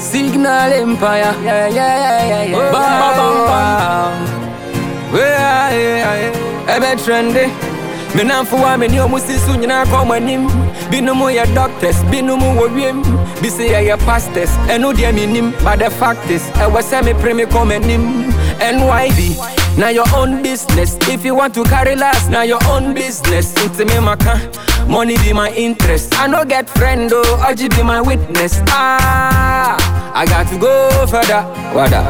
Signal Empire. Yeah, yeah, yeah, yeah, yeah. Bam, bam, oh, bam, bam. Yeah, yeah, yeah. Ebe trendy. Me nan fuwa me ni omu sisu nyina kwa mwanim Binom yɛ doctors, binom wɔ wiem Bi se yɛyɛ pastors, ɛno deɛ menim But the fact is, ɛwɔ sɛ me pere me kɔ m'anim NYB, na your own business. If you want to carry last, na your own business. Nti me my maka, money be my interest. I no get friend oh, Oji be my witness. Ah, I got to go further. Wada,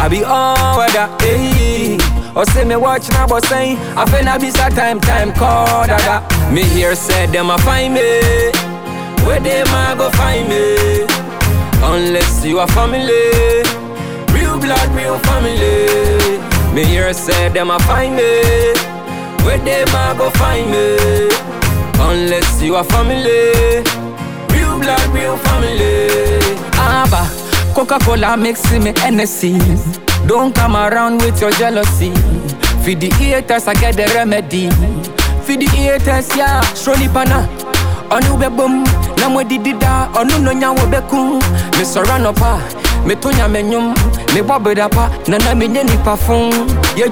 I be on weather, hey. Or say me watch now, but say I feel na be sa time, time call dada. Me here said them a find me, where them a go find me? Unless you a family, real blood, real family. Here said them a find me, where them a go find me? Unless you a family, real blood, real family. Abba. Coca-Cola mixing me Hennessy Don't come around with your jealousy. Feed the haters, I get the remedy. Feed the haters, yeah, surely pana Onu be boom, na mwe di dida Onu no nya wo be kun Me sora no pa, me tonya me nyum Me bobe da pa, na na me nye nipa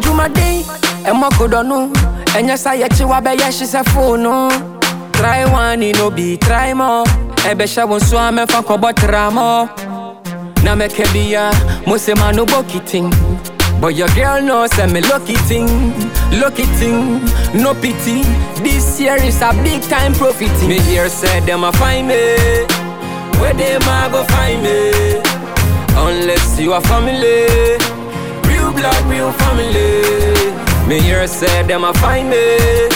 juma day, e mo kodonu Enye sa ye chiwa be ye she se phone Try one, no be, try more Ebe sha won so ame fa kobo tramo na me kebia, mo se ma no boki. But your girl knows say me lucky thing, lucky thing, no pity. This year is a big time profiting. Me here said them a find me, where them a go find me? Unless you a family, real blood, real family. Me here said them a find me,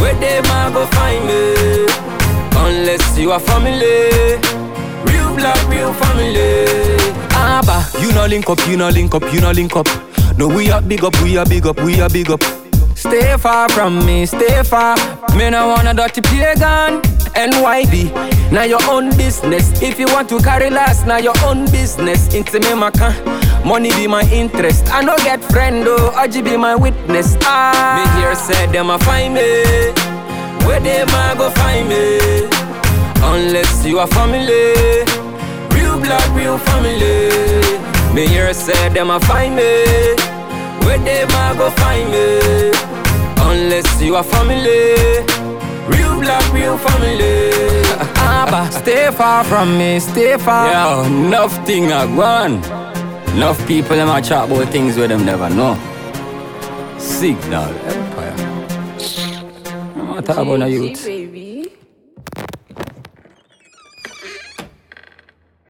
where them a go find me? Unless you a family. Real blood, real family. Abba, You no link up, you no link up, you no link up. No, we are big up, we are big up, we are big up. stay far from me, stay far. Me no wanna dirty pagan. NYB, now your own business. If you want to carry last, now your own business. Into me maka, money be my interest. I no get friend though, Oji be my witness. Ah, me here said them a find me. Where them a go find me? Unless you a family, real blood, real family. Me here said them a find me. Where them a go find me? Unless you a family, real blood, real family. Abba, stay far from me, stay far. Yo, enough thing a gone. Enough people them a chat about things where them never know. Signal Empire. I'm not talking about no youth.